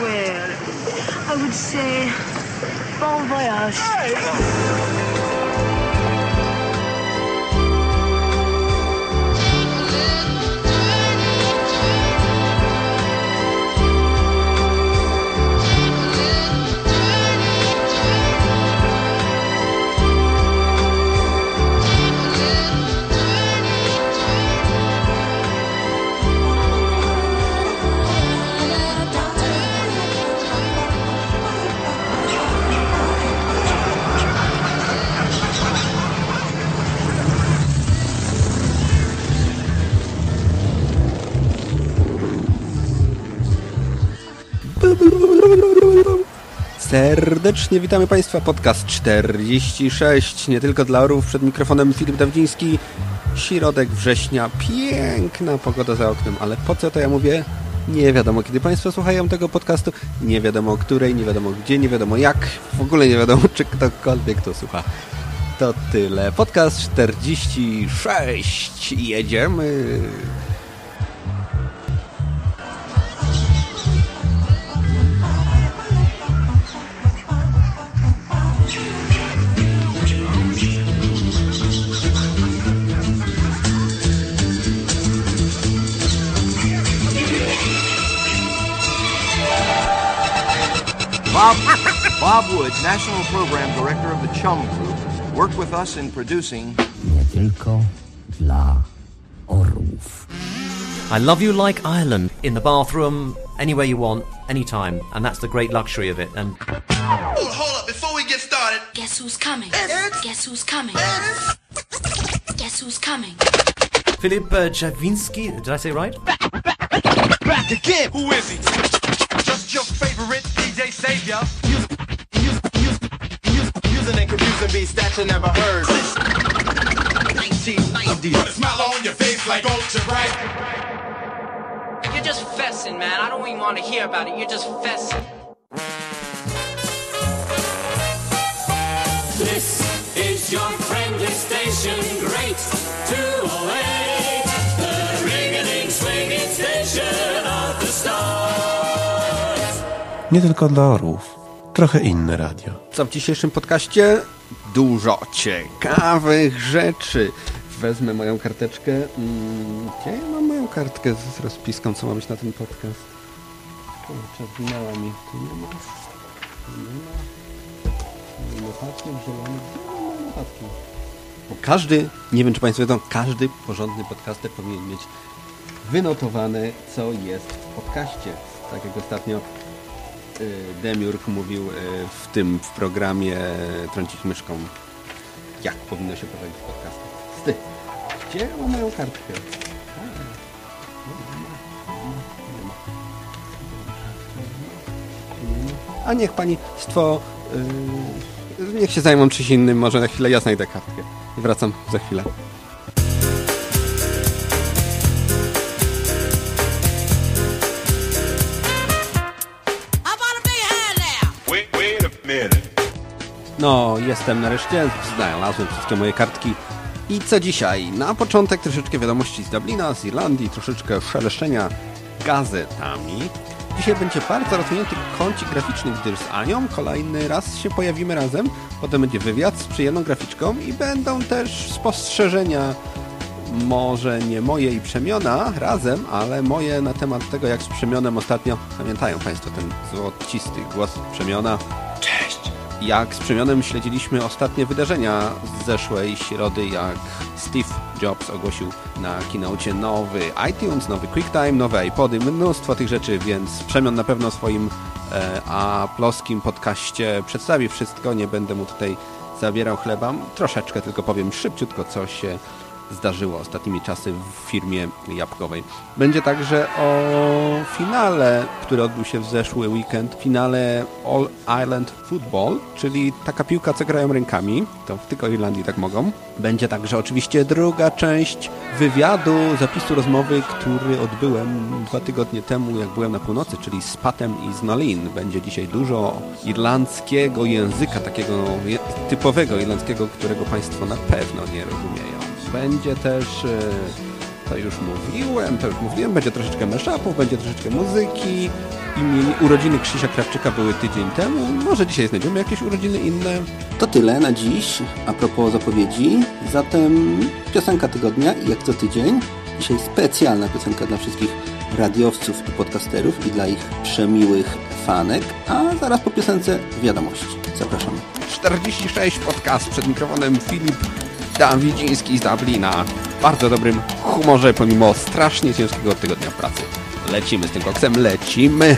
Well, I would say bon voyage. Serdecznie witamy Państwa, podcast 46, nie tylko dla orów, przed mikrofonem Filip Dawdziński, środek września, piękna pogoda za oknem, ale po co to ja mówię? Nie wiadomo, kiedy Państwo słuchają tego podcastu, nie wiadomo o której, nie wiadomo gdzie, nie wiadomo jak, w ogóle nie wiadomo, czy ktokolwiek to słucha. To tyle. Podcast 46. Jedziemy. Bob, Bob Wood, National Program Director of the Chum Group, worked with us in producing nie tylko dla orłów. I love you like Ireland. In the bathroom, anywhere you want, anytime. And that's the great luxury of it. And Hold, hold up, before we get started, Guess who's coming? Guess who's coming? Guess who's coming? Philip uh, Javinski, did I say right? Back, back, back again. Who is he? Savior. Use, use, use, use, using and confusing beats that you never heard. 1990. Put a smile on your face like ultra bright. You're just fessing, man. I don't even want to hear about it. You're just fessing. This is your friendly station, great 208, the ring-a-ding swinging station of the stars. Nie tylko dla orłów. Trochę inne radio. Co w dzisiejszym podcaście? Dużo ciekawych rzeczy. Wezmę moją karteczkę. Mm, Gdzie ja mam moją kartkę z rozpiską, co ma być na ten podcast? Kurczę, zginęła mi. Tu nie ma. Nie ma. Notatki, zielony. Notatki? Każdy, nie wiem czy Państwo wiedzą, każdy porządny podcaster powinien mieć wynotowane, co jest w podcaście. Tak jak ostatnio Demiurg mówił y, w tym w programie Trącić myszką, jak powinno się prowadzić podcasty. Sty, gdzie moją kartkę? A niech pani stwo... y, niech się zajmą czymś innym, może na chwilę ja znajdę kartkę. Wracam za chwilę. Jestem nareszcie, znalazłem wszystkie moje kartki. I co dzisiaj? Na początek troszeczkę wiadomości z Dublina, z Irlandii, troszeczkę szeleszczenia gazetami. Dzisiaj będzie bardzo rozwinięty kącik graficzny, gdyż z Anią kolejny raz się pojawimy razem. Potem będzie wywiad z przyjemną graficzką i będą też spostrzeżenia może nie moje i Przemiona razem, ale moje na temat tego, jak z Przemionem ostatnio, pamiętają Państwo ten złocisty głos Przemiona? Jak z Przemionem śledziliśmy ostatnie wydarzenia z zeszłej środy, jak Steve Jobs ogłosił na keynote nowy iTunes, nowy QuickTime, nowe iPody, mnóstwo tych rzeczy, więc Przemion na pewno swoim e, aploskim podcaście przedstawi wszystko, nie będę mu tutaj zabierał chleba, troszeczkę tylko powiem szybciutko, co się zdarzyło ostatnimi czasy w firmie jabłkowej. Będzie także o finale, który odbył się w zeszły weekend, finale All Island Football, czyli taka piłka, co grają rękami, to tylko Irlandii tak mogą. Będzie także oczywiście druga część wywiadu, zapisu rozmowy, który odbyłem dwa tygodnie temu, jak byłem na północy, czyli z Patem i z Nolin. Będzie dzisiaj dużo irlandzkiego języka, takiego typowego irlandzkiego, którego Państwo na pewno nie rozumieją. Będzie też e, To już mówiłem, to już mówiłem. Będzie troszeczkę meszapów, będzie troszeczkę muzyki. Imień, urodziny Krzysia Krawczyka były tydzień temu. Może dzisiaj znajdziemy jakieś urodziny inne. To tyle na dziś a propos zapowiedzi. Zatem piosenka tygodnia i jak co tydzień. Dzisiaj specjalna piosenka dla wszystkich radiowców i podcasterów i dla ich przemiłych fanek. A zaraz po piosence wiadomości. Zapraszamy. 46 podcast przed mikrofonem Filip Dawidziński z Dublina. W bardzo dobrym humorze pomimo strasznie ciężkiego tygodnia pracy. Lecimy z tym koksem, lecimy!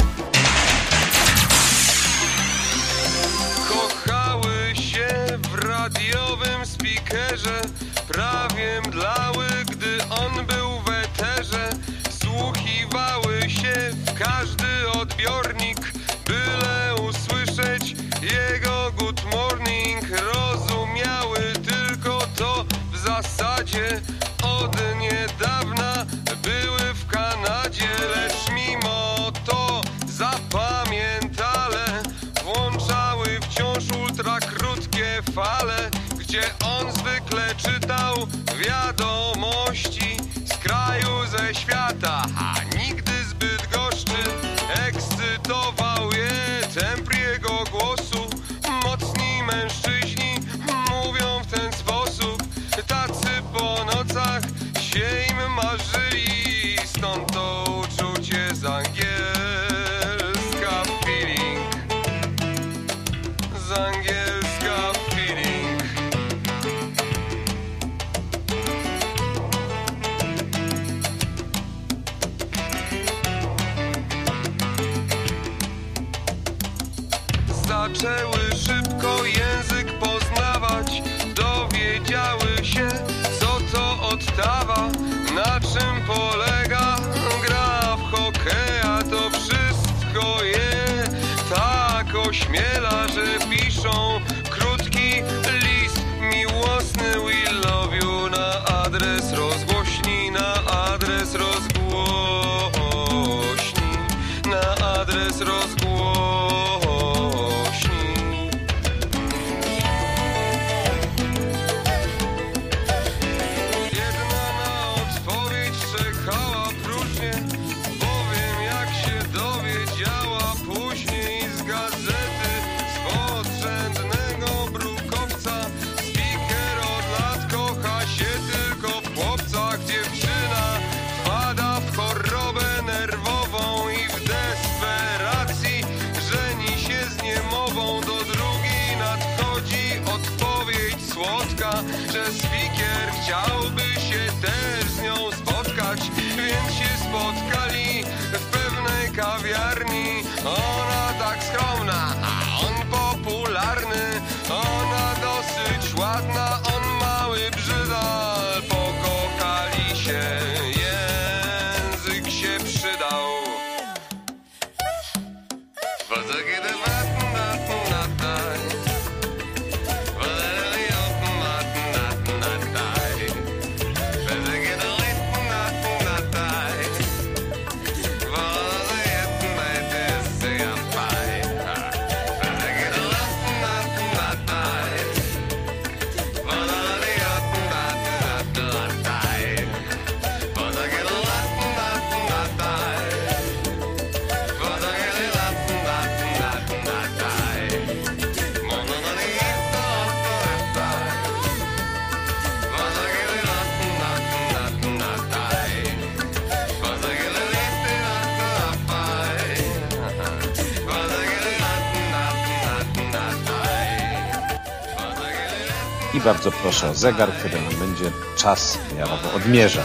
Bardzo proszę o zegar, który nam będzie czas miarowo odmierzał.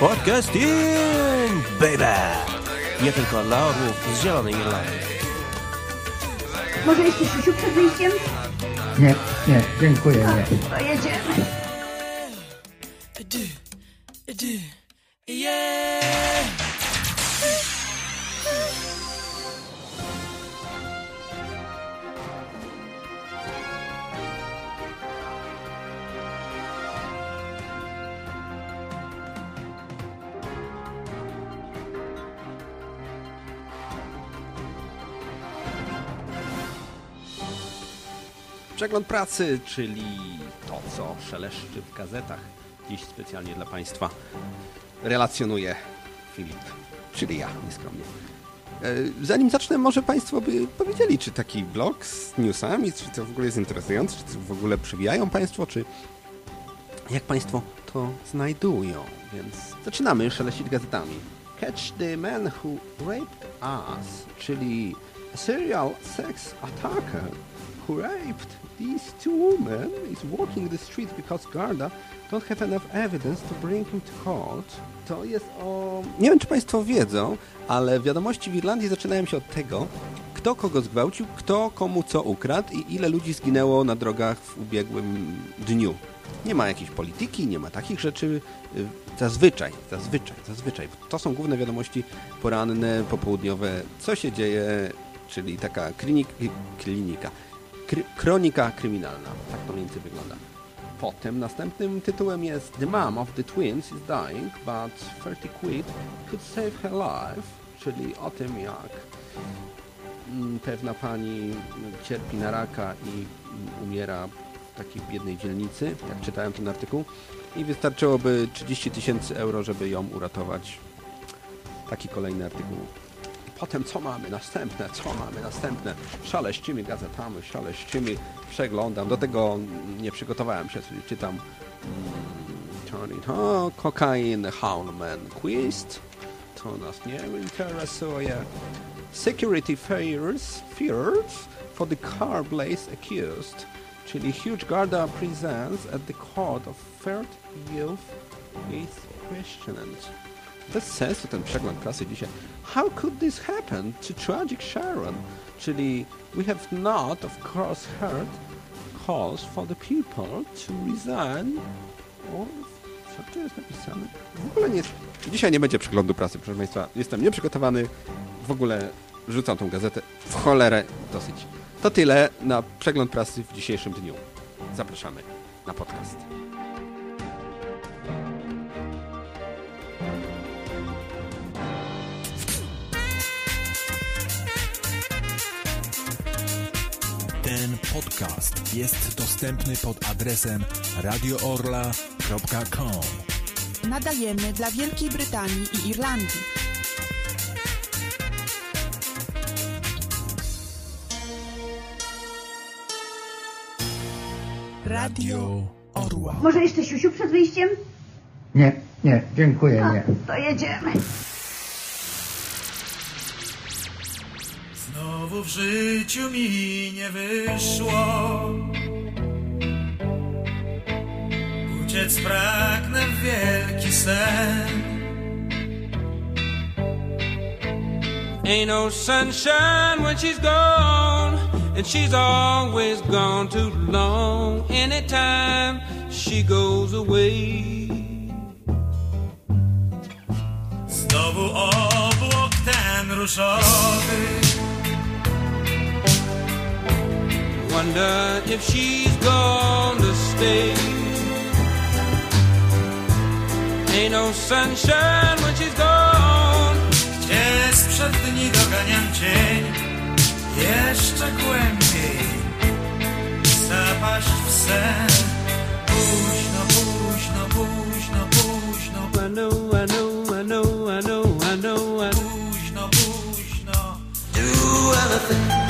Podcasting, baby! Nie tylko dla orłów z Zielonej Irlandii. Może jeszcze siusiu przed wyjściem? Nie, nie, dziękuję, nie. To jedziemy. Przegląd pracy, czyli to, co szeleszczy w gazetach. Dziś specjalnie dla Państwa. relacjonuje Filip, czyli ja, nieskromnie. E, Zanim zacznę, może Państwo by powiedzieli, czy taki blog z newsami, czy to w ogóle jest interesujące, czy w ogóle przewijają Państwo, czy jak Państwo to znajdują. Więc zaczynamy szeleścić gazetami. Catch the man who raped us, czyli serial sex attacker raped these two women is walking the street because Garda don't have enough evidence to bring him to court. To jest o... Nie wiem, czy Państwo wiedzą, ale wiadomości w Irlandii zaczynają się od tego, kto kogo zgwałcił, kto komu co ukradł i ile ludzi zginęło na drogach w ubiegłym dniu. Nie ma jakiejś polityki, nie ma takich rzeczy. y, Zazwyczaj, zazwyczaj, zazwyczaj. To są główne wiadomości poranne, popołudniowe. Co się dzieje, czyli taka klinik, klinika, kry, kronika kryminalna. Tak to mniej więcej wygląda. Potem następnym tytułem jest The mom of the twins is dying, but 30 quid could save her life, czyli o tym jak mm, pewna pani cierpi na raka i umiera w takiej biednej dzielnicy, jak czytałem ten artykuł, i wystarczyłoby 30 tysięcy euro, żeby ją uratować. Taki kolejny artykuł. Potem co mamy następne? Co mamy następne? Szaleścimy gazetami, szaleścimy, przeglądam. Do tego nie przygotowałem się, czyli czytam mm, to kokain, Houndman Quiz. To nas nie interesuje. Security fears, fears for the car blaze accused. Czyli Huge Garda presents at the court of third youth is questioned. Bez sensu ten przegląd prasy dzisiaj. How could this happen to tragic Sharon? Czyli we have not, of course, heard calls for the people to resign or... Co tu jest napisane? W ogóle nie... Dzisiaj nie będzie przeglądu prasy, proszę Państwa. Jestem nieprzygotowany. W ogóle rzucam tą gazetę w cholerę dosyć. To tyle na przegląd prasy w dzisiejszym dniu. Zapraszamy na podcast. Podcast jest dostępny pod adresem radioorla.com. Nadajemy dla Wielkiej Brytanii i Irlandii. Radio Orła. Może jeszcze siusiu przed wyjściem? Nie, nie, dziękuję, nie. To jedziemy. Znowu w życiu mi nie wyszło. Uciec pragnę w wielki sen. Ain't no sunshine when she's gone, and she's always gone too long. Anytime she goes away, Znowu obłok ten różowy wonder if she's gonna stay. Ain't no sunshine when she's gone. Gdzie sprzed dni doganiam cień Jeszcze głębiej Zapaść w sen Późno, późno, późno, późno I know, I know, I know, I know, I know. Późno, późno Do anything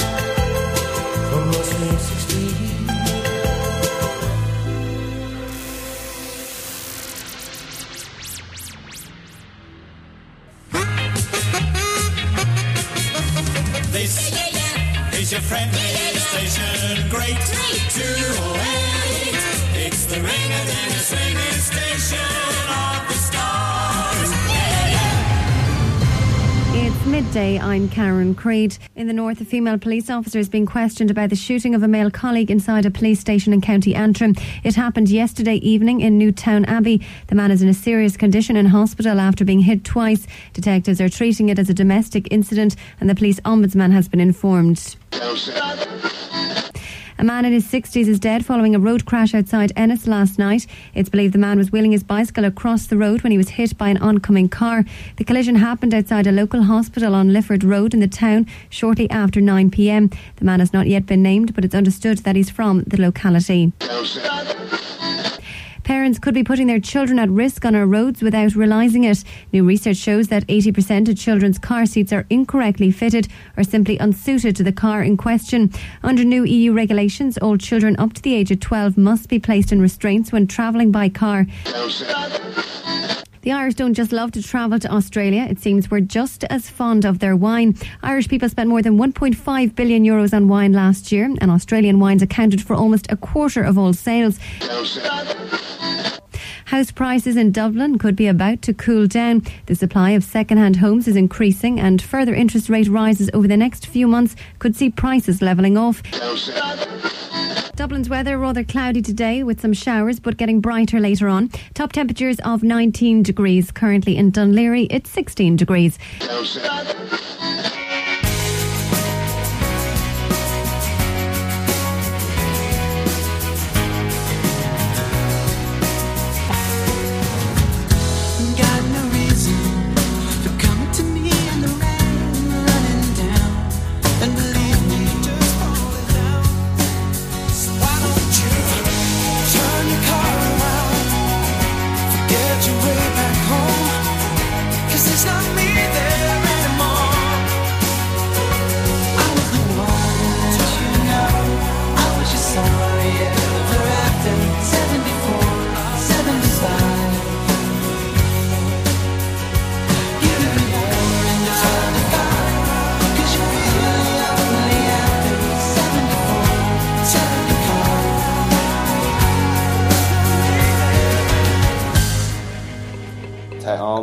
I'm Karen Creed. In the north, a female police officer is being questioned about the shooting of a male colleague inside a police station in County Antrim. It happened yesterday evening in Newtown Abbey. The man is in a serious condition in hospital after being hit twice. Detectives are treating it as a domestic incident, and the police ombudsman has been informed. A man in his 60s is dead following a road crash outside Ennis last night. It's believed the man was wheeling his bicycle across the road when he was hit by an oncoming car. The collision happened outside a local hospital on Lifford Road in the town shortly after 9 pm. The man has not yet been named, but it's understood that he's from the locality. Parents could be putting their children at risk on our roads without realising it. New research shows that 80% of children's car seats are incorrectly fitted or simply unsuited to the car in question. Under new EU regulations, all children up to the age of 12 must be placed in restraints when travelling by car. The Irish don't just love to travel to Australia, it seems we're just as fond of their wine. Irish people spent more than 1.5 billion euros on wine last year, and Australian wines accounted for almost a quarter of all sales. House prices in Dublin could be about to cool down. The supply of second-hand homes is increasing, and further interest rate rises over the next few months could see prices levelling off. Dublin's weather rather cloudy today with some showers but getting brighter later on. Top temperatures of 19 degrees. Currently in Dunleary it's 16 degrees.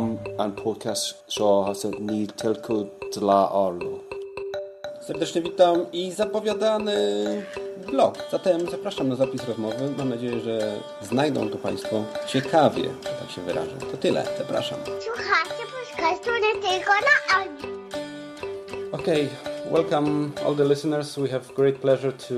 Tá am an podcast seo has ní tylko dla Orlo. Serdecznie witam i zapowiadany blog. Zatem zapraszam na zapis rozmowy. Mam nadzieję, że znajdą to Państwo ciekawie, że tak się wyrażę. To tyle. Zapraszam. Słuchajcie podcastu nie tylko na audio. Okay, welcome all the listeners. We have great pleasure to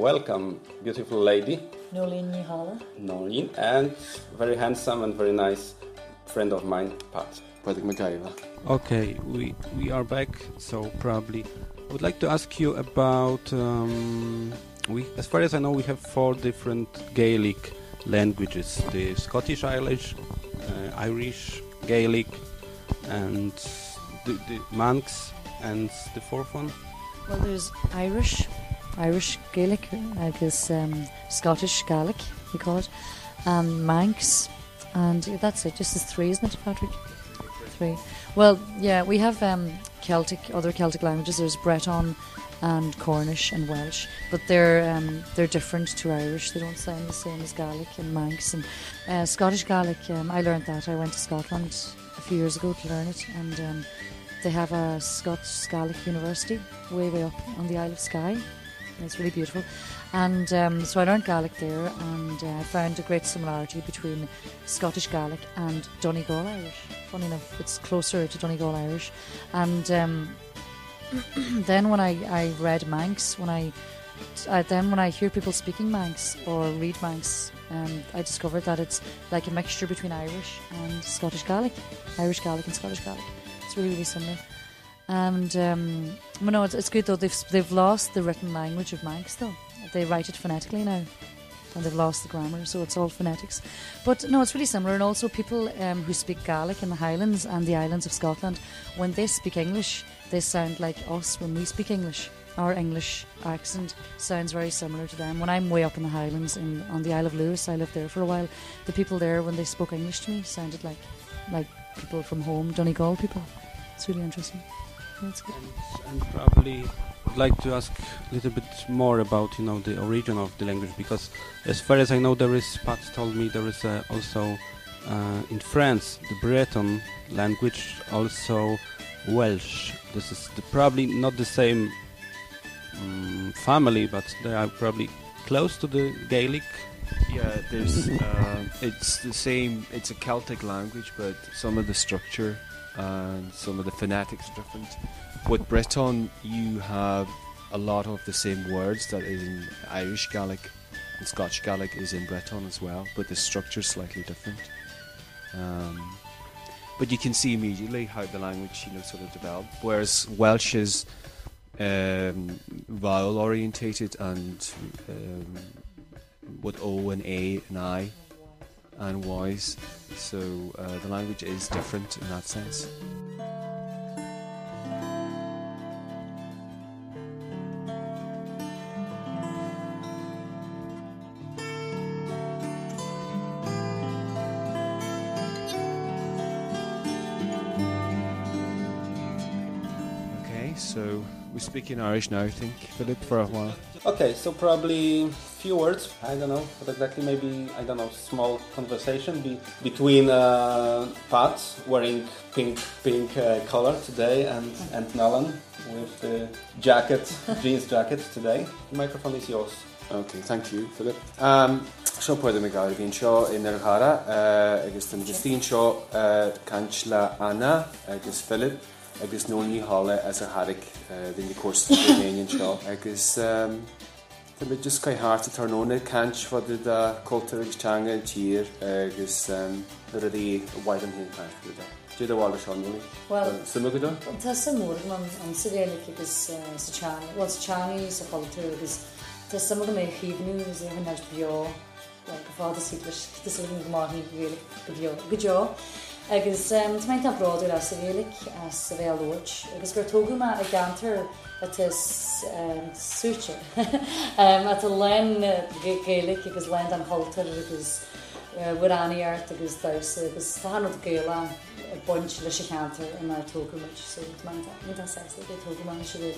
welcome beautiful lady Nolene Nihala. Nolene and very handsome and very nice friend of mine, Pat. Patrick McIver. Okay, we we are back. So probably, I would like to ask you about. Um, we, as far as I know, we have four different Gaelic languages: the Scottish, Irish, uh, Irish, Gaelic, and the, the Manx, and the fourth one. Well, there's Irish, Irish Gaelic, I guess um, Scottish Gaelic, we call it, and Manx, and that's it. Just the three, isn't it, Patrick? Three. Well, yeah, we have um, Celtic, other Celtic languages. There's Breton and Cornish and Welsh, but they're um, they're different to Irish. They don't sound the same as Gaelic and Manx and uh, Scottish Gaelic. Um, I learned that. I went to Scotland a few years ago to learn it, and um, they have a Scots Gaelic University way way up on the Isle of Skye. It's really beautiful. And um, so I learned Gaelic there, and uh, I found a great similarity between Scottish Gaelic and Donegal Irish. Funny enough, it's closer to Donegal Irish. And um, then when I, I read Manx, when I uh, then when I hear people speaking Manx or read Manx, um, I discovered that it's like a mixture between Irish and Scottish Gaelic, Irish Gaelic and Scottish Gaelic. It's really really similar. And um, well, no, it's, it's good though. They've they've lost the written language of Manx though. They write it phonetically now, and they've lost the grammar, so it's all phonetics. But no, it's really similar. And also, people um, who speak Gaelic in the Highlands and the islands of Scotland, when they speak English, they sound like us when we speak English. Our English accent sounds very similar to them. When I'm way up in the Highlands in on the Isle of Lewis, I lived there for a while. The people there, when they spoke English to me, sounded like like people from home, Donegal people. It's really interesting. That's good. and probably would like to ask a little bit more about you know the origin of the language because as far as I know there is Pat told me there is uh, also uh, in France the Breton language also Welsh this is the, probably not the same um, family but they are probably close to the Gaelic Yeah, there's uh, it's the same. It's a Celtic language, but some of the structure and some of the phonetics are different. With Breton, you have a lot of the same words that is in Irish Gaelic and Scotch Gaelic is in Breton as well, but the structure is slightly different. Um, but you can see immediately how the language, you know, sort of developed. Whereas Welsh is um, vowel orientated and um, with O and A and I and Y's, So uh, the language is different in that sense. So we speak in Irish now, I think, Philip, for a while. Okay, so probably few words. I don't know what exactly. Maybe I don't know. Small conversation be, between uh, Pat wearing pink pink uh, color today and and Nolan with the jacket jeans jacket today. The microphone is yours. Okay, thank you, Philip. Um, seo puede me gael bhín seo in ar chara uh, agus den Justine seo uh, cant le Anna agus Philip agus nó ní hála as a harig den de cuas éon seo agus Tá just cai háart a tarnóna cant fadidir a cultúr agustanga an tír agus ar a dí bhaid an hén caiú. Dúd bháil se nula? Well sama go? Tá sam mór an siréalaigh agus bhil teanga sa cultúr agus Tá sama go mé chiomhnú gus bio. hanaid beá le go fáda si go mar go bheo go agus mé tá ik as sahélik het sa bhéóid, agus gur is a gantar Het is a tá lecélik agus le an en agus bhuiráíart agus da agus táhanú géile buint lei se cheantar in mar tógamuid sé tógamá se.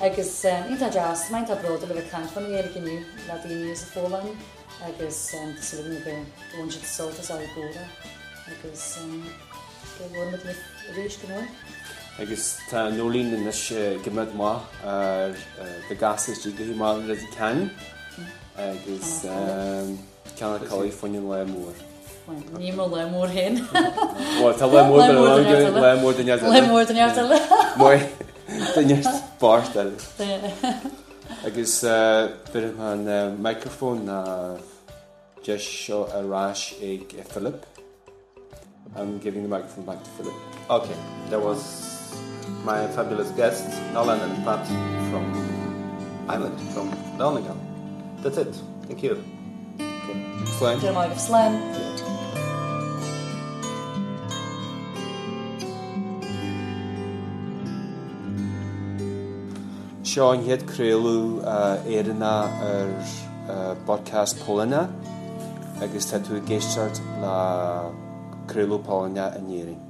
Agus ítá jazz meint a bróda le bh canfan éir gniu is daine a fólain agus sulna go de soltas á góra. Agus bhfu rééis go mór. agus tá nólín in is gimid má ar de gasas dí gohí má le cean agus ceanna choí foiin le mór. Ní mar le mór hen. Tá le mór le mór le mór le Mu Danne bar agus bit an microfón na de seo arás ag Philip. I'm giving the microphone back to Philip. Okay, that was my fabulous guests, Nolan and Pat from Ireland, from Donegal. That's it. Thank you. Okay. Slam. Jeremiah Slam. Seán héad créú éanna uh, ar er, uh, podcast Polna agus tá tú géisteart leréú cruúpáine a nníring.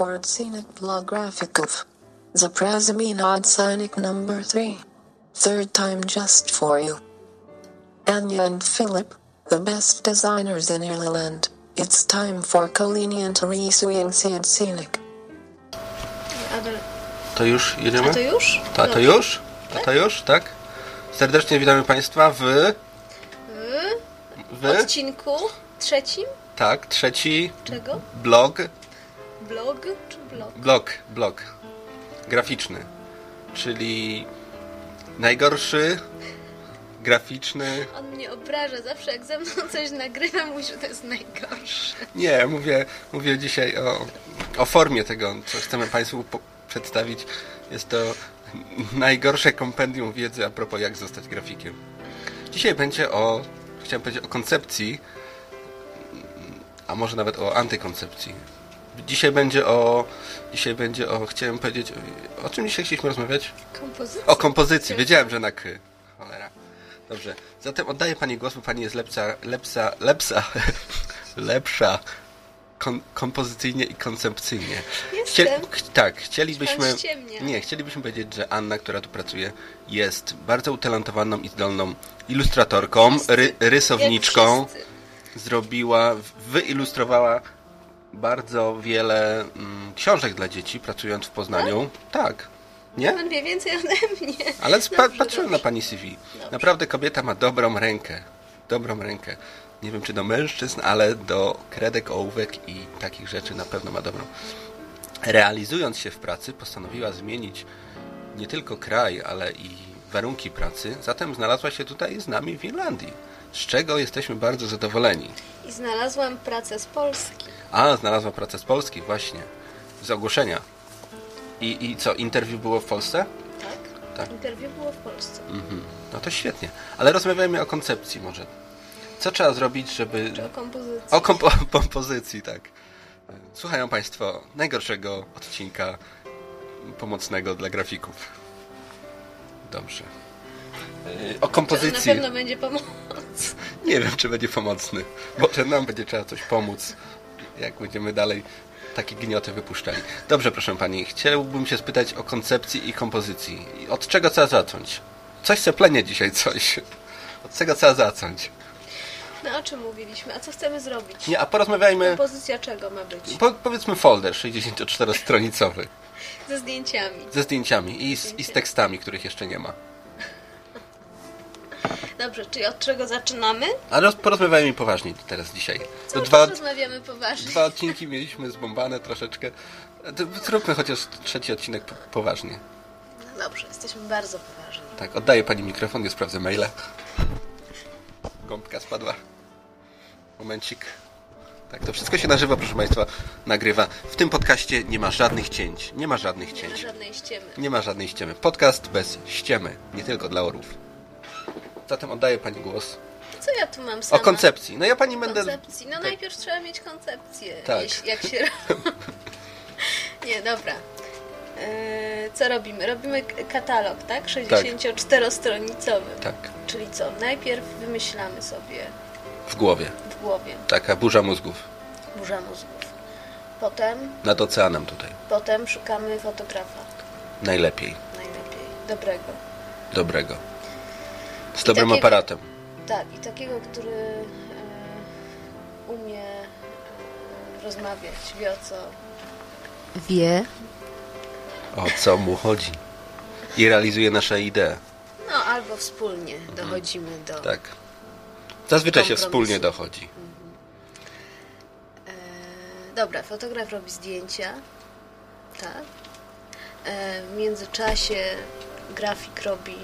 For a scenic blog graphic of the Prasamine Sonic number 3. Third time just for you. Anya and Philip, the best designers in Ireland. It's time for Colini and Teresa said scenic. To już jedziemy? A to już? Ta, to już? A to już, tak? Serdecznie witamy Państwa w... W w... odcinku trzecim? Tak, trzeci Czego? blog, Blog czy blog? blog, blog graficzny, czyli najgorszy graficzny... On mnie obraża zawsze, jak ze mną coś nagrywa, mówi, że to jest najgorsze. Nie, mówię, mówię dzisiaj o, o formie tego, co chcemy Państwu przedstawić. Jest to najgorsze kompendium wiedzy a propos jak zostać grafikiem. Dzisiaj będzie o, chciałem powiedzieć o koncepcji, a może nawet o antykoncepcji. Dzisiaj będzie o, dzisiaj będzie o, chciałem powiedzieć, o czym dzisiaj chcieliśmy rozmawiać? Kompozycja. O kompozycji, wiedziałem, że na k. Cholera. Dobrze, zatem oddaję Pani głos, bo Pani jest lepsza, lepsza, lepsza, lepsza kon, kompozycyjnie i koncepcyjnie. Jestem. ch- tak, chcielibyśmy, nie, chcielibyśmy powiedzieć, że Anna, która tu pracuje, jest bardzo utalentowaną i zdolną ilustratorką, ry, rysowniczką. Zrobiła, wyilustrowała bardzo wiele mm, książek dla dzieci, pracując w Poznaniu. Tak. Nie? Pan wie więcej ode mnie. Ale spa- Dobrze, patrzyłem na dobrze. pani CV. Naprawdę kobieta ma dobrą rękę. Dobrą rękę. Nie wiem, czy do mężczyzn, ale do kredek, ołówek i takich rzeczy na pewno ma dobrą. Realizując się w pracy, postanowiła zmienić nie tylko kraj, ale i warunki pracy. Zatem znalazła się tutaj z nami w Irlandii, z czego jesteśmy bardzo zadowoleni. I znalazłam pracę z Polski. A, znalazła pracę z Polski, właśnie. Z ogłoszenia. I, I co, interwiu było w Polsce? Tak? Tak. Interwiu było w Polsce. Mhm. No to świetnie. Ale rozmawiajmy o koncepcji może. Co trzeba zrobić, żeby... Czy o kompozycji. O kompo kompozycji, tak. Słuchają Państwo najgorszego odcinka pomocnego dla grafików. Dobrze. O Czy kompozycji. on na pewno będzie pomóc. Nie wiem, czy będzie pomocny. Może nam będzie trzeba coś pomóc, jak będziemy dalej takie gnioty wypuszczali. Dobrze, proszę Pani. Chciałbym się spytać o koncepcji i kompozycji. Od czego trzeba zacząć? Coś se plenie dzisiaj, coś. Od czego trzeba zacząć? No o czym mówiliśmy? A co chcemy zrobić? Nie, a porozmawiajmy... Kompozycja czego ma być? Po, powiedzmy folder 64-stronicowy. Ze zdjęciami. Ze zdjęciami i z, i z tekstami, których jeszcze nie ma. Dobrze, czyli od czego zaczynamy? Ale roz- porozmawiajmy poważniej teraz dzisiaj. Cały dwa, rozmawiamy poważnie. dwa odcinki mieliśmy zbombane troszeczkę. To Zróbmy chociaż trzeci odcinek po- poważnie. No dobrze, jesteśmy bardzo poważni. Tak, oddaję pani mikrofon, nie sprawdzę maila. Gąbka spadła. Momencik. Tak, to wszystko się na żywo, proszę Państwa, nagrywa. W tym podcaście nie ma żadnych cięć. Nie ma żadnych Nie ma cięć. żadnej ściemy. Nie ma żadnej ściemy. Podcast bez ściemy. Nie tylko dla orów. Zatem oddaję pani głos. Co ja tu mam O sama? koncepcji. No ja pani będę... Koncepcji. No najpierw trzeba mieć koncepcję. Tak. jeśli- Jak się... Nie, dobra. Eee, Co robimy? Robimy katalog, tak? 64-stronicowy. Tak, Czyli co? Najpierw wymyślamy sobie w głowie. w głowie Taka burza mózgów. burza mózgów. Potem, Nad oceanem tutaj. potem szukamy fotografa. Najlepiej. Najlepiej. Dobrego. Dobrego. Z dobrym takiego- aparatem. Tak, i takiego, który e, umie e, rozmawiać, wie o co. Wie. O co mu chodzi. I realizuje nasze idee. No, albo wspólnie dochodzimy do. Tak. Zazwyczaj się wspólnie dochodzi. E, dobra, fotograf robi zdjęcia. Tak. E, w międzyczasie grafik robi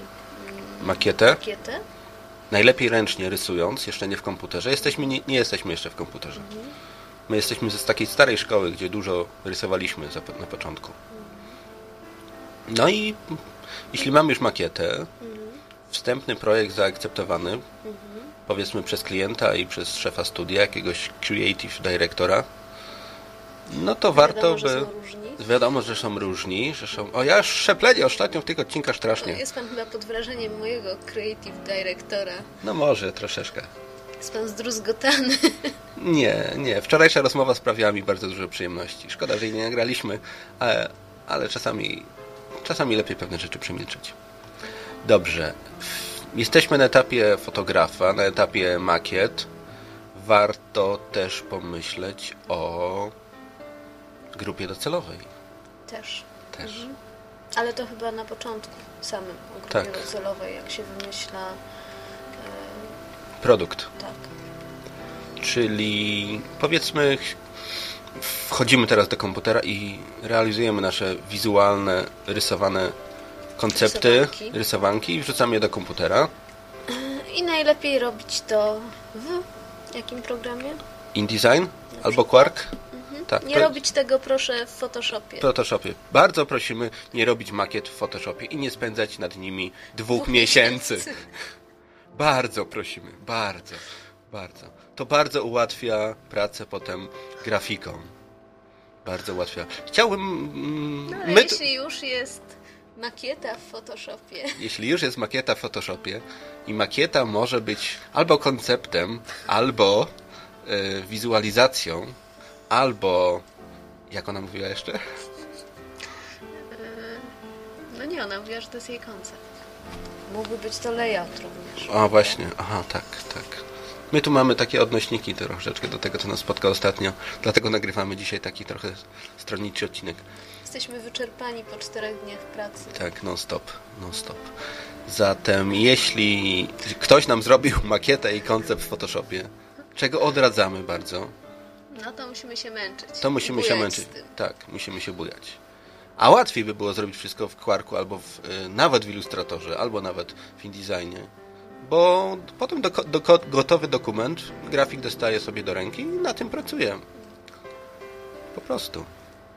Makietę. makietę. Najlepiej ręcznie rysując, jeszcze nie w komputerze. Jesteśmy, nie, nie jesteśmy jeszcze w komputerze. My jesteśmy z takiej starej szkoły, gdzie dużo rysowaliśmy za- na początku. No i jeśli mamy już makietę, wstępny projekt zaakceptowany, powiedzmy przez klienta i przez szefa studia, jakiegoś creative directora, no to warto Wiadomo, by... Wiadomo, że są różni, że są... O, ja szczeplenie ostatnio w tych odcinkach No, strasznie. jest pan chyba pod wrażeniem mojego creative directora. No może troszeczkę. Jest pan zdruzgotany. Nie, nie. Wczorajsza rozmowa sprawiała mi bardzo dużo przyjemności. Szkoda, że jej nie nagraliśmy, ale, ale czasami, czasami lepiej pewne rzeczy przemilczeć. Dobrze. Jesteśmy na etapie fotografa, na etapie makiet. Warto też pomyśleć o grupie docelowej. Też. Też. Mhm. Ale to chyba na początku samym o grupie Tak. docelowej, jak się wymyśla. E, Produkt. tak. Czyli powiedzmy, wchodzimy teraz do komputera i realizujemy nasze wizualne, rysowane koncepty, Rysowanki. rysowanki i wrzucamy je do komputera. I najlepiej robić to w jakim programie? InDesign albo Quark. Tak, Nie robić tego proszę w Photoshopie. W Photoshopie. Bardzo prosimy nie robić makiet w Photoshopie i nie spędzać nad nimi dwóch Dwóch miesięcy. miesięcy. Bardzo prosimy, bardzo, bardzo. To bardzo ułatwia pracę potem grafikom. Bardzo ułatwia. Chciałbym... mm, No ale my jeśli już jest makieta w Photoshopie, Jeśli już jest makieta w Photoshopie i makieta może być albo konceptem, albo e, wizualizacją, albo jak ona mówiła jeszcze? e, no nie, ona mówiła, że to jest jej koncept. Mógłby być to layout również. O właśnie, aha, tak, tak. My tu mamy takie odnośniki troszeczkę do tego, co nas spotka ostatnio, dlatego nagrywamy dzisiaj taki trochę stronniczy odcinek. Jesteśmy wyczerpani po czterech dniach pracy. Tak, non stop, non stop. Zatem jeśli ktoś nam zrobił makietę i koncept w Photoshopie, czego odradzamy bardzo, No to musimy się męczyć. to musimy się Bujać męczyć. z tym. Tak, musimy się bujać. A łatwiej by było zrobić wszystko w Quarku, albo w, y, nawet w Illustratorze, albo nawet w InDesignie. Bo potem doko, doko, gotowy dokument grafik dostaje sobie do ręki i na tym pracuje. Po prostu.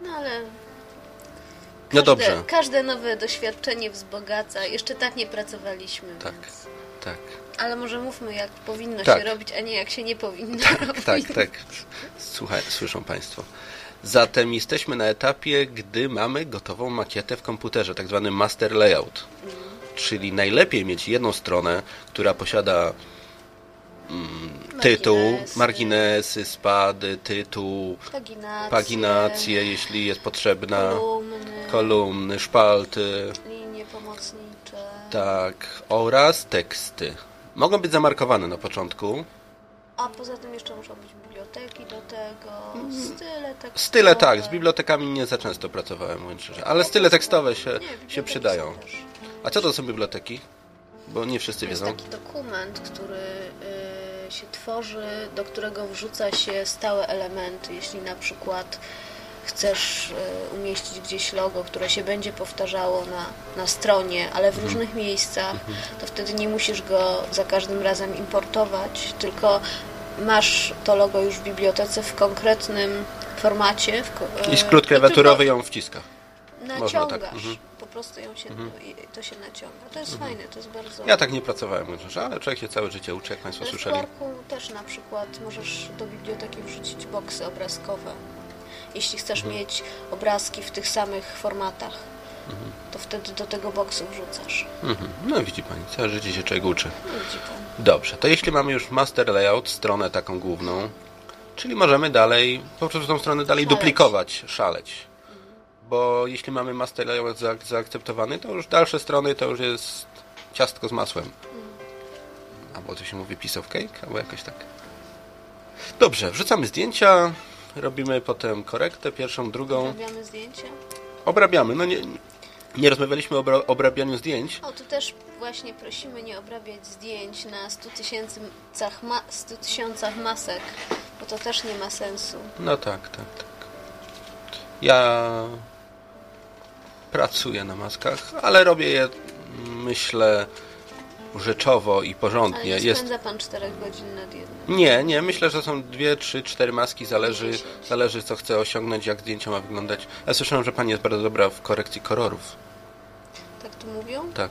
No ale No każde, dobrze. każde nowe doświadczenie wzbogaca. Jeszcze tak nie pracowaliśmy. Tak, Więc... tak. Ale może mówmy, jak powinno Tak. się robić, a nie jak się nie powinno robić. Tak, tak. Słuchaj, słyszą Państwo. Zatem jesteśmy na etapie, gdy mamy gotową makietę w komputerze, tak zwany master layout. Czyli najlepiej mieć jedną stronę, która posiada mm, tytuł, Marginesy. marginesy, spady, tytuł, Paginacje. paginację, jeśli jest potrzebna, Kolumny. kolumny, szpalty, Linie pomocnicze. tak, oraz teksty. Mogą być zamarkowane na początku, A poza tym jeszcze muszą być biblioteki do tego, style tekstowe. Style tak, z bibliotekami nie za często pracowałem, mówiąc szczerze, ale style tekstowe się, się przydają. A co to są biblioteki? Bo nie wszyscy To jest wiedzą. taki dokument, który y, się tworzy, do którego wrzuca się stałe elementy. Jeśli na przykład chcesz y, umieścić gdzieś logo, które się będzie powtarzało na, na stronie, ale w Mhm. różnych miejscach, to wtedy nie musisz go za każdym razem importować, tylko masz to logo już w bibliotece w konkretnym formacie. W, ko- I skrót klawiaturowy ją wciska. Można Naciągasz. tak. Mhm. Po prostu ją się, Mhm. to się naciąga. To jest Mhm. fajne, to jest bardzo... Ja tak nie pracowałem, ale człowiek się całe życie uczy, jak Państwo Ale w słyszeli. Quarku też na przykład możesz do biblioteki wrzucić boksy obrazkowe. Jeśli chcesz Mhm. mieć obrazki w tych samych formatach, Mhm. to wtedy do tego boksu wrzucasz. Mhm. No widzi Pani, całe życie się czego uczy. Widzi pan. Dobrze, to jeśli mamy już master layout, stronę taką główną, czyli możemy dalej, po prostu tą stronę dalej Szaleć. duplikować, szaleć. Bo jeśli mamy master layout zaak- zaakceptowany, to już dalsze strony to już jest ciastko z masłem. Albo to się mówi piece of cake, albo jakoś tak. Dobrze, wrzucamy zdjęcia, robimy potem korektę, pierwszą, drugą. Robiamy zdjęcia. Obrabiamy. No nie, nie rozmawialiśmy o obra- obrabianiu zdjęć. O, tu też właśnie prosimy nie obrabiać zdjęć na 100 tysiącach, ma 100 tysiącach masek, bo to też nie ma sensu. No tak, tak, tak. Ja pracuję na maskach, ale robię je, myślę, rzeczowo i Ale porządnie. nie Jest... spędza pan 4 godzin nad jednym. Nie, nie, myślę, że są dwie, trzy, cztery maski, zależy, zależy co chcę osiągnąć, jak zdjęcie ma wyglądać. Ja słyszałem, że pani jest bardzo dobra w korekcji kolorów. Tak tu mówią? Tak.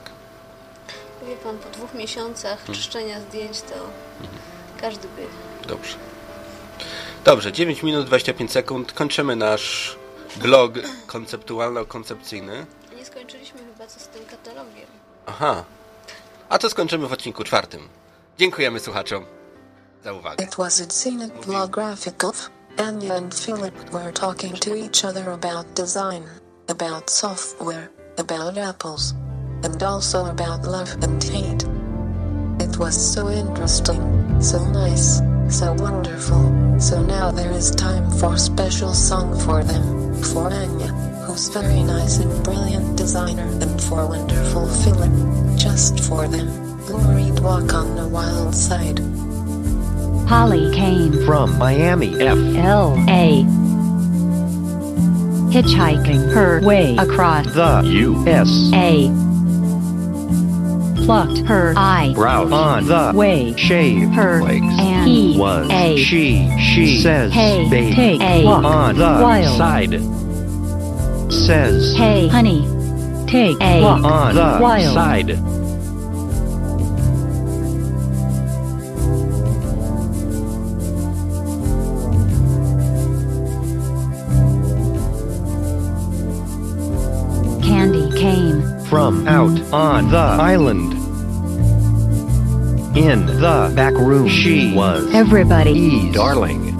Wie pan, po dwóch miesiącach Hmm. czyszczenia zdjęć to każdy by. Dobrze. Dobrze, 9 minut 25 sekund. Kończymy nasz blog konceptualno-koncepcyjny. Nie skończyliśmy chyba co z tym katalogiem. Aha. A to skończymy w odcinku czwartym. Dziękujemy słuchaczom za uwagę. It was Scenic Blog Graphical. Anya and Philip were talking to each other about design, about software, about apples, and also about love and hate. It was so interesting, so nice, so wonderful. So now there is time for special song for them, for Anya, who's very nice and brilliant designer, and for wonderful Philip, just for them. Gloried walk on the wild side. Holly came From Miami, F. L A hitchhiking her way across The U.S.A. Plucked her eye Route on the way shave her legs. and He was a she. She says hey babe take a walk on the wild side. Says hey honey take a walk on the wild side. candy came From out on the island. In the back room, she was everybody darling.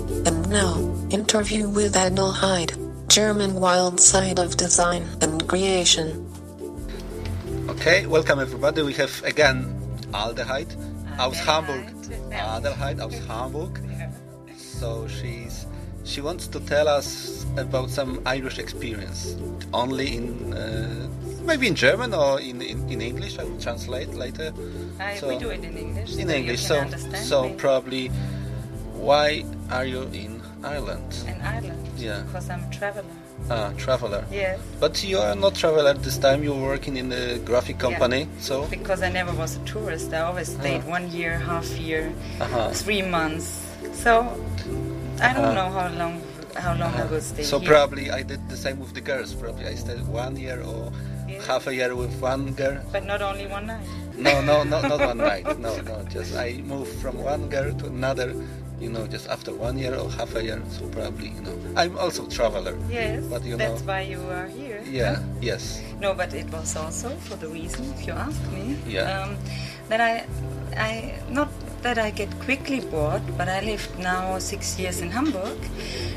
And now, interview with Adelheid, German wild side of design and creation. Okay, welcome everybody. We have again Aldehyde aus Hamburg. Adelheid aus Hamburg. So she's she wants to tell us about some Irish experience. Only in uh, maybe in German or in, in, in English. I will translate later. I, So- we do it in English. in so English. You So can understand so me. probably why are you in Ireland? in Ireland. Yeah. Because I'm a traveler. Ah, traveler. Yes. But you are not traveler this time. You're working in a graphic company. Yeah. So Because I never was a tourist. I always stayed Uh-huh. one year, half year, Uh-huh. three months. So I don't Uh-huh. know how long how long I will stay So here. probably I did the same with the girls. Probably I stayed one year or half a year with one girl. But not only one night. No, no, no, not one night. No, no. Just I moved from one girl to another. You know, just after one year or half a year. So probably, you know, I'm also traveler. Yes. But you that's know, why you are here. yeah, yes. No, but it was also for the reason, if you ask me, Yeah. um, that I, I not that I get quickly bored, but I lived now six years in Hamburg,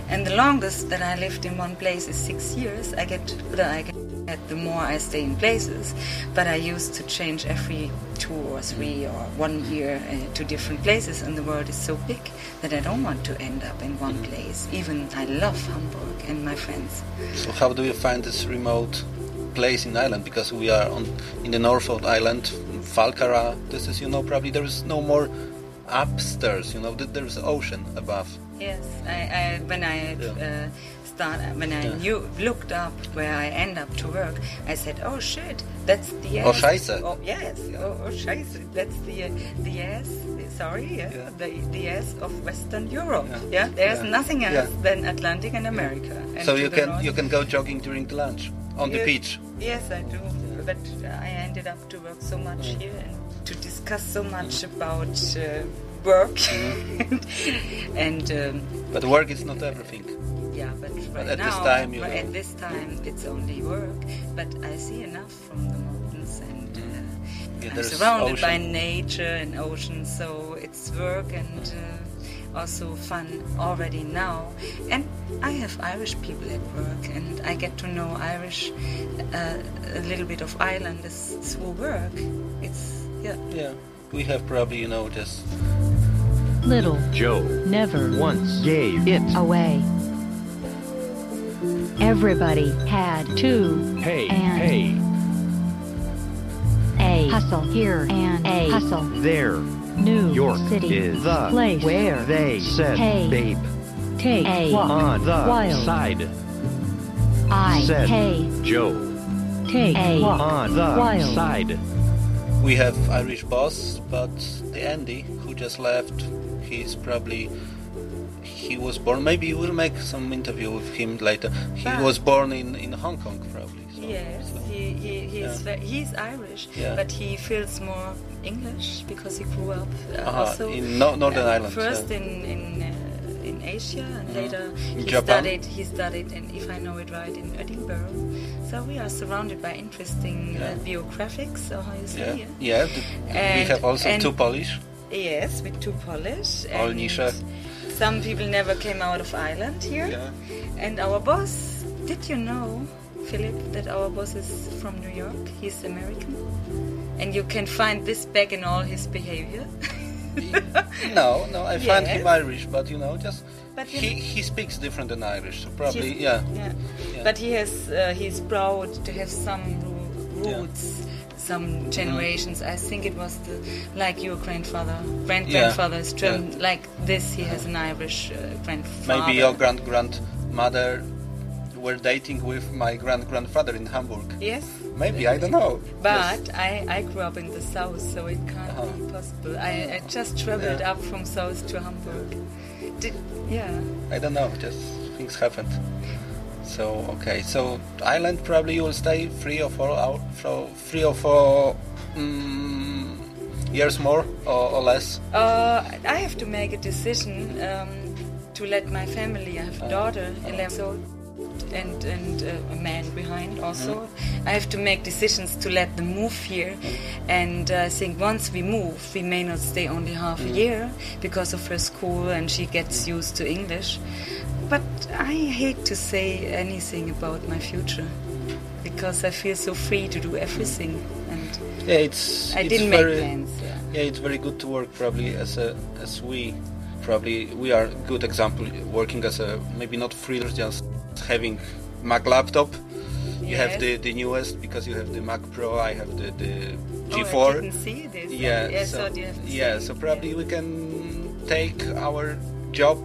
and the longest that I lived in one place is six years. I get the I get the more I stay in places, but I used to change every two or three or one year uh, to different places, and the world is so big that I don't want to end up in one place. Even I love Hamburg and my friends. So how do you find this remote place in Ireland? Because we are on in the north of Ireland, Falkara. This is, you know, probably there is no more upstairs. You know, th- there is ocean above. Yes, I, I when I uh, when I knew, looked up where I end up to work, I said, "Oh shit, that's the Oh, ass." Scheiße. Oh yes, oh, oh scheiße, that's the the ass. Sorry, yeah, the the ass of Western Europe. Yeah, there's Yeah. nothing else Yeah. than Atlantic and America. And so you can north- you can go jogging during the lunch on the beach. Yes, I do. But I ended up to work so much Mm. here and to discuss so much about uh, work Mm-hmm. and. Um, But work is not everything. Yeah, but right at now, this time, you at this time, it's only work. But I see enough from the mountains, and uh, Yeah, I'm there's surrounded by nature and ocean. So it's work and uh, also fun already now. And I have Irish people at work, and I get to know Irish, uh, a little bit of Irelanders through work. It's yeah. Yeah, we have probably you know just Little Joe never once gave it away. Everybody had to Hey, and hey, a hustle here and a hustle there. New York City is the place where They said, Hey. babe, take a walk on the wild side. I said hey Joe take a walk on the wild side. we have Irish boss, but the Andy who just left, he's probably he was born. Maybe we'll make some interview with him later. He Ah. was born in in Hong Kong, probably. So, Yes, he, he, he's, Yeah. he's Irish, Yeah. but he feels more English because he grew up uh, Uh-huh, also in no- Northern uh, Ireland, First yeah. in in, uh, in Asia, and Mhm. later In he Japan? studied he studied, in, if I know it right, in Edinburgh. So we are surrounded by interesting uh, biographics, or how you say Yeah, yeah. th- we have also two Polish. Yes, with two Polish. And Nisha. Some people never came out of Ireland here. Yeah. And our boss, did you know, Philip, that our boss is from New York? He's American. And you can find this back in all his behavior. No, no, I find him Irish, but you know, just But he know- he speaks different than Irish, so probably yeah. yeah. Yeah. But he has, uh, he's proud to have some ro- roots, some generations. I think it was the, like your grandfather, grand Yeah, grandfather is yeah. Like this, he has an Irish uh, grandfather. Maybe your grand grandmother were dating with my grand grandfather in Hamburg. Yes. Maybe I don't know. But I, I grew up in the south, so it can't be possible. I, I just traveled Uh-huh. Yeah. up from south to Hamburg. Did, yeah. I don't know. Just things happened. So okay, so Ireland probably you will stay three or four out, for three or four mm, years more or, or less. Uh, I have to make a decision um, to let my family. I have a daughter, 11, so and and uh, a man behind also. I have to make decisions to let them move here, and uh, I think once we move, we may not stay only half a year because of her school and she gets used to English. But I hate to say anything about my future because I feel so free to do everything, and Yeah, it's. I it's didn't make very, plans. Yeah. Yeah, it's very good to work probably as a as we probably we are good example working as a maybe not freelance just having Mac laptop. You have the the newest because you have the Mac Pro. I have the the Oh, I G4. didn't see this. Yeah, Yes, so, so you have to yeah. So probably we can take our job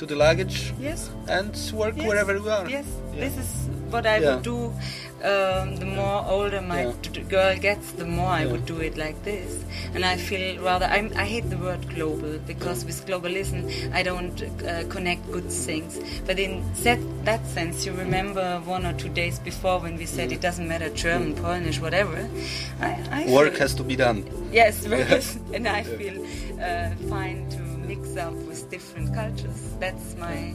to the luggage Yes. and work Yes, wherever we are. Yes, Yeah. this is what I Yeah. would do. Um, the more older my Yeah. girl gets, the more I would do it like this. And I feel rather, I'm, I hate the word global because with globalism I don't uh, connect good things. But in that, that sense, you remember one or two days before when we said it doesn't matter German, Polish, whatever. I, I Work feel- has to be done. Yes, workers, and I feel uh, fine to mix up with different cultures. That's my,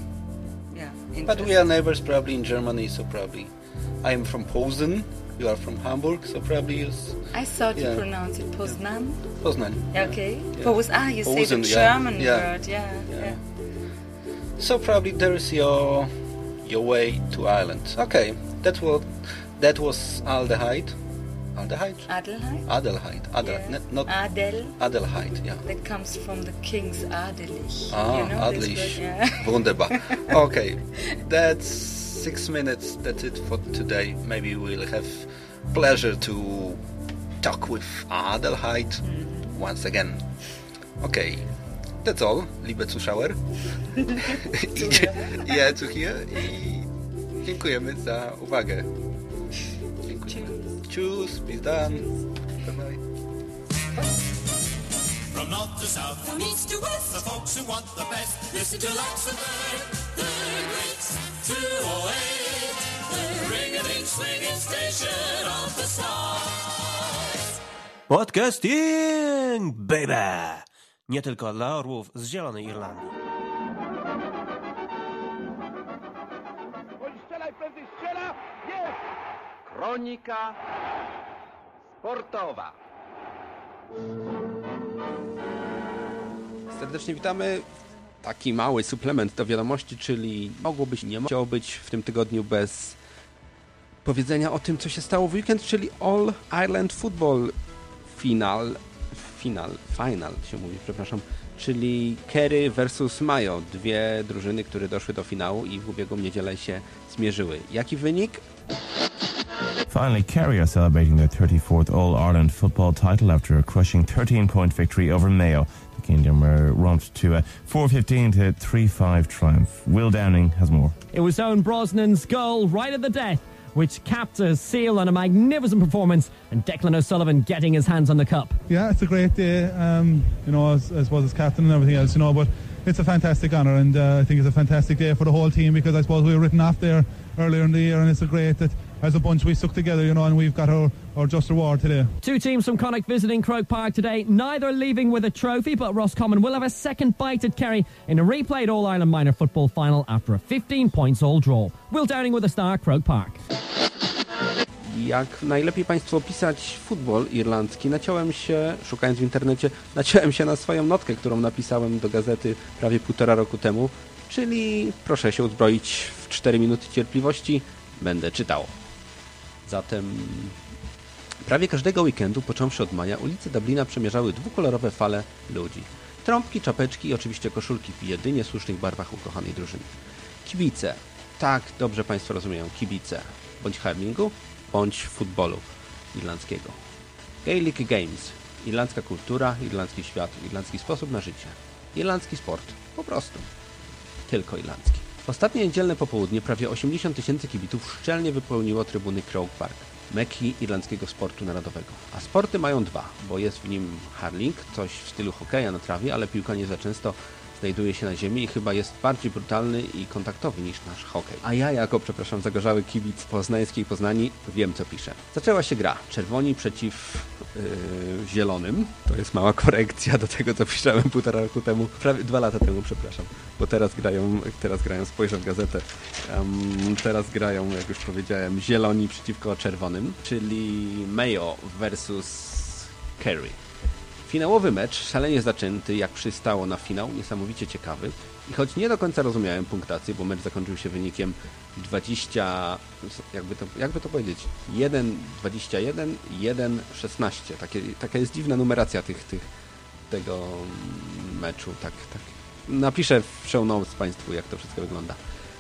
yeah. But we are neighbors probably in Germany, so probably I am from Posen. You are from Hamburg, so probably you I thought Yeah. you pronounce it Poznan. Poznan. Okay. Yeah. Pos- ah, you say Posen, the yeah. German Yeah. word. Yeah. yeah. So probably there is your your way to Ireland. Okay, that was that was aldehyde. Aldehyde. Adelheid. Adelheid. Adel, Yeah. not, not Adel. Adelheid. Yeah. That comes from the king's Adelich. Ah, you know this Yeah. Wunderbar. Okay, that's six minutes. That's it for today. Maybe we'll have pleasure to talk with Adelheid Mm-hmm. once again. Okay, that's all, liebe Zuschauer. I- yeah, to hear. I dziękujemy za uwagę. Tschüss, bis dann. Bye bye. From north to south, from east to west, the folks who want the best, listen to Luxembourg, the great 208, the ring-a-ding swinging station of the stars. Podcasting, baby! Nie tylko dla orłów z Zielonej Irlandii. Kronika sportowa. Serdecznie witamy. Taki mały suplement do wiadomości, czyli mogłoby się nie chciało być w tym tygodniu bez powiedzenia o tym, co się stało w weekend, czyli All Ireland Football Final, final, final się mówi, przepraszam, czyli Kerry versus Mayo, dwie drużyny, które doszły do finału i w ubiegłą niedzielę się zmierzyły. Jaki wynik? Finally, Kerry are celebrating their 34th All Ireland football title after a crushing 13 point victory over Mayo. The Kingdom were romped to a 415 to 3 5 triumph. Will Downing has more. It was Owen Brosnan's goal right at the death, which capped a seal on a magnificent performance, and Declan O'Sullivan getting his hands on the cup. yeah, it's a great day. Um, you know, as, as well as captain and everything else, you know, but it's a fantastic honour, and uh, I think it's a fantastic day for the whole team because I suppose we were written off there earlier in the year, and it's a great that as a bunch we stuck together, you know, and we've got our, our just reward today. Two teams from Connacht visiting Croke Park today, neither leaving with a trophy, but Roscommon will have a second bite at Kerry in a replayed All Ireland minor football final after a 15 points all draw. Will Downing with a star, Croke Park. Jak najlepiej Państwu opisać futbol irlandzki? Naciąłem się, szukając w internecie, naciąłem się na swoją notkę, którą napisałem do gazety prawie półtora roku temu, czyli proszę się uzbroić w 4 minuty cierpliwości, będę czytał. Zatem prawie każdego weekendu, począwszy od maja, ulice Dublina przemierzały dwukolorowe fale ludzi. Trąbki, czapeczki i oczywiście koszulki w jedynie słusznych barwach ukochanej drużyny. Kibice. Tak, dobrze Państwo rozumieją, kibice. Bądź hurlingu, bądź futbolu irlandzkiego. Gaelic Games. Irlandzka kultura, irlandzki świat, irlandzki sposób na życie. Irlandzki sport. Po prostu. Tylko irlandzki. Ostatnie niedzielne popołudnie prawie 80 tysięcy kibitów szczelnie wypełniło trybuny Croke Park, mekki irlandzkiego sportu narodowego. A sporty mają dwa, bo jest w nim hurling, coś w stylu hokeja na trawie, ale piłka nie za często znajduje się na ziemi i chyba jest bardziej brutalny i kontaktowy niż nasz hokej. A ja jako, przepraszam, zagorzały kibic poznańskiej Poznani wiem co piszę. Zaczęła się gra. Czerwoni przeciw yy, zielonym. To jest mała korekcja do tego, co pisałem półtora roku temu, prawie dwa lata temu, przepraszam. Bo teraz grają, teraz grają, spojrzę w gazetę, um, teraz grają, jak już powiedziałem, zieloni przeciwko czerwonym, czyli Mayo versus Kerry. Finałowy mecz, szalenie zaczęty, jak przystało na finał, niesamowicie ciekawy. I choć nie do końca rozumiałem punktację, bo mecz zakończył się wynikiem 20, jakby to, jakby to powiedzieć, 1, 21, 1, 16. Takie, taka jest dziwna numeracja tych, tych, tego meczu. Tak, tak. Napiszę w show notes Państwu, jak to wszystko wygląda.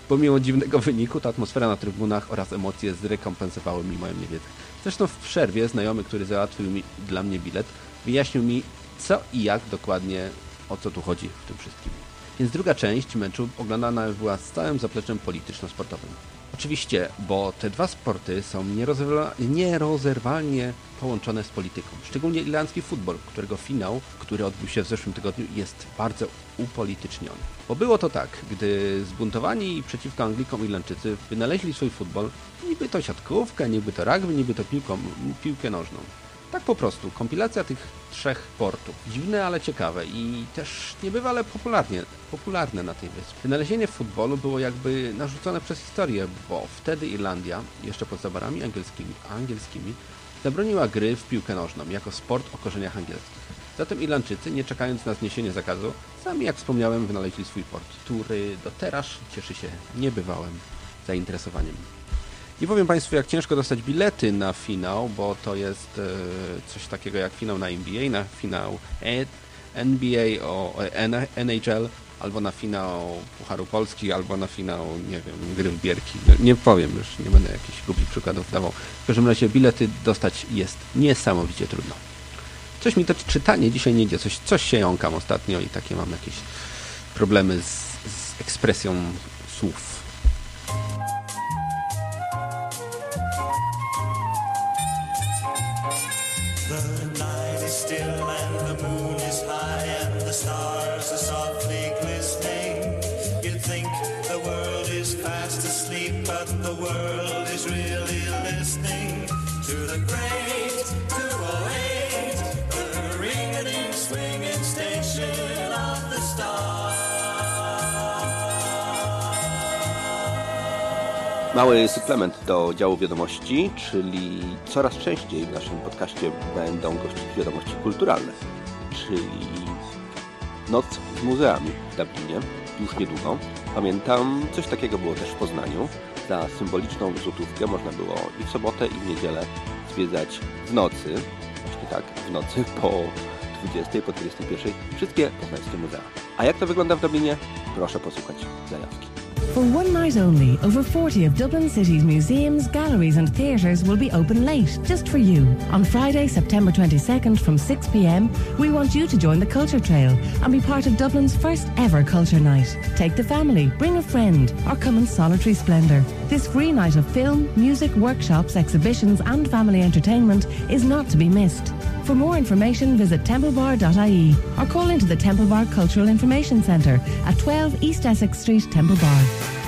Pomimo dziwnego wyniku, ta atmosfera na trybunach oraz emocje zrekompensowały mi moją niewiedzę. Zresztą w przerwie znajomy, który załatwił mi, dla mnie bilet, wyjaśnił mi co i jak dokładnie o co tu chodzi w tym wszystkim. Więc druga część meczu oglądana była z całym zapleczem polityczno-sportowym. Oczywiście, bo te dwa sporty są nierozerwa nierozerwalnie połączone z polityką. Szczególnie irlandzki futbol, którego finał, który odbył się w zeszłym tygodniu, jest bardzo upolityczniony. Bo było to tak, gdy zbuntowani przeciwko Anglikom Irlandczycy wynaleźli swój futbol, niby to siatkówkę, niby to rugby, niby to piłką, piłkę nożną. Tak po prostu, kompilacja tych trzech portów. Dziwne, ale ciekawe i też niebywale popularnie, popularne na tej wyspie. Wynalezienie futbolu było jakby narzucone przez historię, bo wtedy Irlandia, jeszcze pod zaborami angielskimi, angielskimi zabroniła gry w piłkę nożną jako sport o korzeniach angielskich. Zatem Irlandczycy, nie czekając na zniesienie zakazu, sami jak wspomniałem wynaleźli swój port, który do teraz cieszy się niebywałym zainteresowaniem. Nie powiem Państwu, jak ciężko dostać bilety na finał, bo to jest e, coś takiego jak finał na NBA, na finał e, NBA o NHL, albo na finał Pucharu Polski, albo na finał, nie wiem, gry w Bierki. No, nie powiem już, nie będę jakichś głupich przykładów dawał. W każdym razie bilety dostać jest niesamowicie trudno. Coś mi to czytanie dzisiaj nie idzie, coś, coś się jąkam ostatnio i takie mam jakieś problemy z, z ekspresją słów. Mały suplement do działu wiadomości, czyli coraz częściej w naszym podcaście będą gościć wiadomości kulturalne, czyli Noc z muzeami w Dublinie, już niedługo. Pamiętam, coś takiego było też w Poznaniu. Za symboliczną złotówkę można było i w sobotę, i w niedzielę zwiedzać w nocy, właśnie tak, w nocy po 20, po 21, wszystkie poznańskie muzea. A jak to wygląda w Dublinie? Proszę posłuchać zajawki. For one night only, over 40 of Dublin City's museums, galleries, and theatres will be open late, just for you. On Friday, September 22nd from 6 pm, we want you to join the Culture Trail and be part of Dublin's first ever Culture Night. Take the family, bring a friend, or come in solitary splendour. This free night of film, music, workshops, exhibitions, and family entertainment is not to be missed. For more information, visit templebar.ie or call into the Temple Bar Cultural Information Centre at 12 East Essex Street, Temple Bar.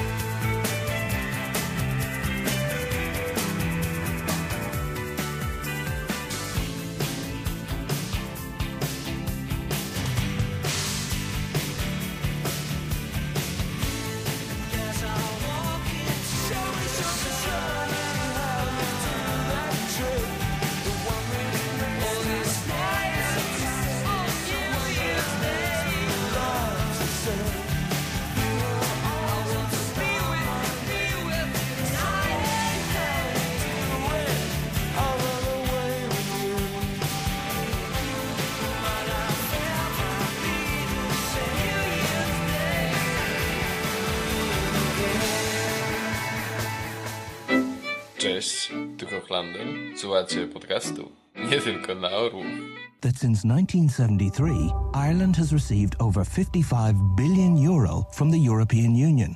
Since 1973, Ireland has received over 55 billion euro from the European Union.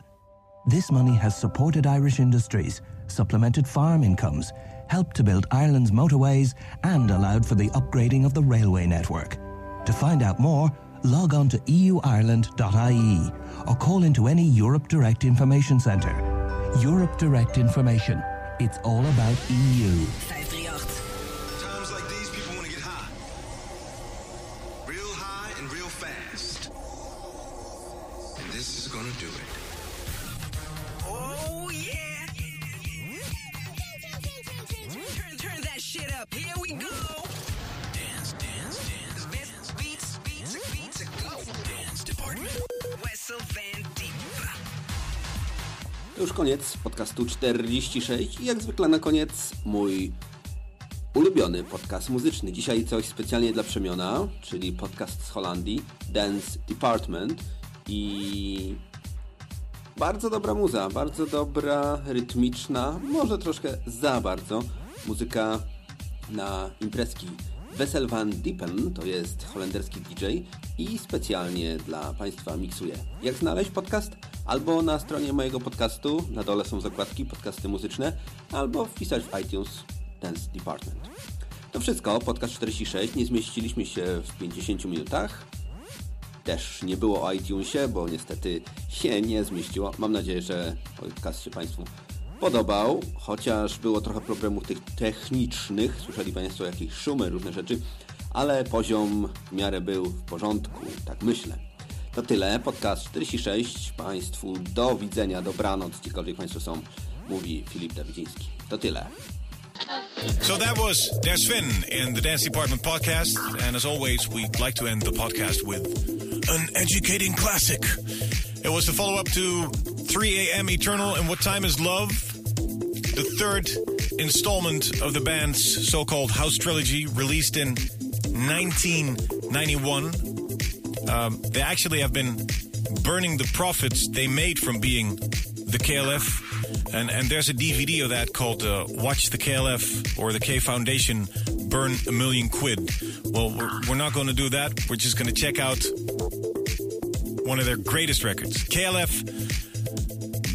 This money has supported Irish industries, supplemented farm incomes, helped to build Ireland's motorways, and allowed for the upgrading of the railway network. To find out more, log on to euireland.ie or call into any Europe Direct Information Centre. Europe Direct Information. It's all about EU. To już koniec podcastu 46 i jak zwykle na koniec mój ulubiony podcast muzyczny. Dzisiaj coś specjalnie dla Przemiona, czyli podcast z Holandii, Dance Department i bardzo dobra muza, bardzo dobra, rytmiczna, może troszkę za bardzo. Muzyka na imprezki Wessel van Diepen, to jest holenderski DJ i specjalnie dla Państwa miksuje. Jak znaleźć podcast? Albo na stronie mojego podcastu, na dole są zakładki podcasty muzyczne, albo wpisać w iTunes Dance Department. To wszystko, podcast 46, nie zmieściliśmy się w 50 minutach. Też nie było o iTunesie, bo niestety się nie zmieściło. Mam nadzieję, że podcast się Państwu podobał, chociaż było trochę problemów tych technicznych. Słyszeli Państwo jakieś szumy, różne rzeczy, ale poziom w miarę był w porządku, tak myślę. To tyle, podcast 46. Państwu do widzenia, dobranoc, gdziekolwiek Państwo są, mówi Filip Dawidziński. To tyle. So that was Der Sven in the Dance Department podcast. And as always, we'd like to end the podcast with an educating classic. It was the follow up to 3 a.m. Eternal and What Time is Love, the third installment of the band's so called House Trilogy, released in 1991. Um, they actually have been burning the profits they made from being the KLF. And, and there's a DVD of that called uh, Watch the KLF or the K Foundation Burn a Million Quid. Well, we're, we're not going to do that. We're just going to check out one of their greatest records. KLF,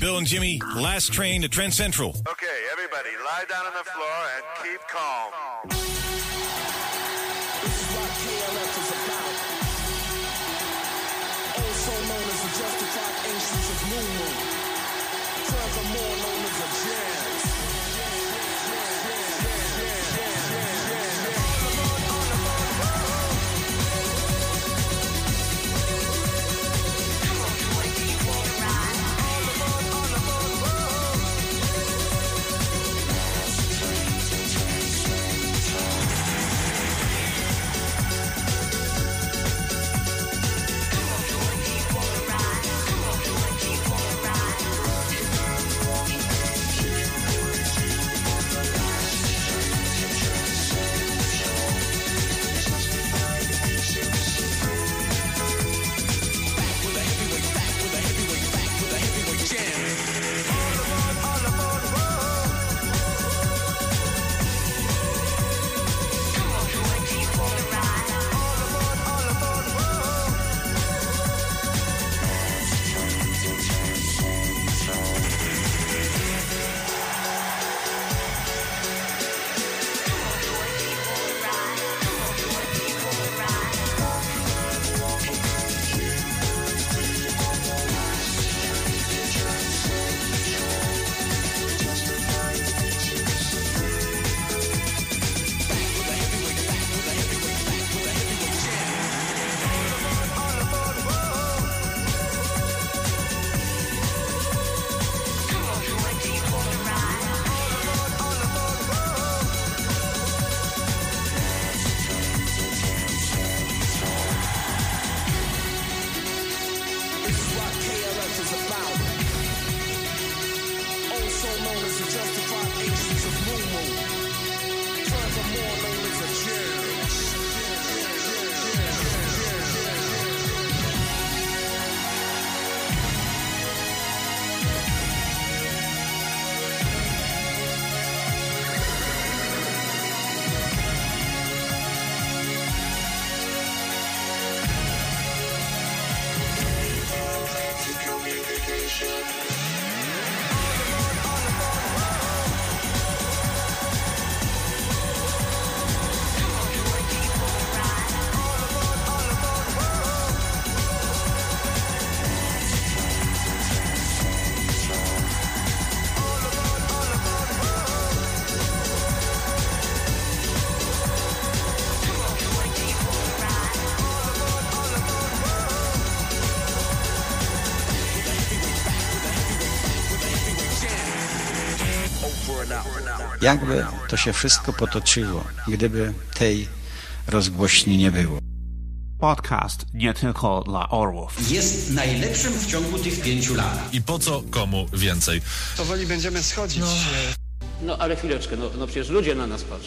Bill and Jimmy, Last Train to Trent Central. Okay, everybody, lie down on the floor and keep calm. Jakby to się wszystko potoczyło, gdyby tej rozgłośni nie było. Podcast nie tylko dla orłów. Jest najlepszym w ciągu tych pięciu lat. I po co komu więcej? Powoli będziemy schodzić. No ale chwileczkę, no, no przecież ludzie na nas patrzą.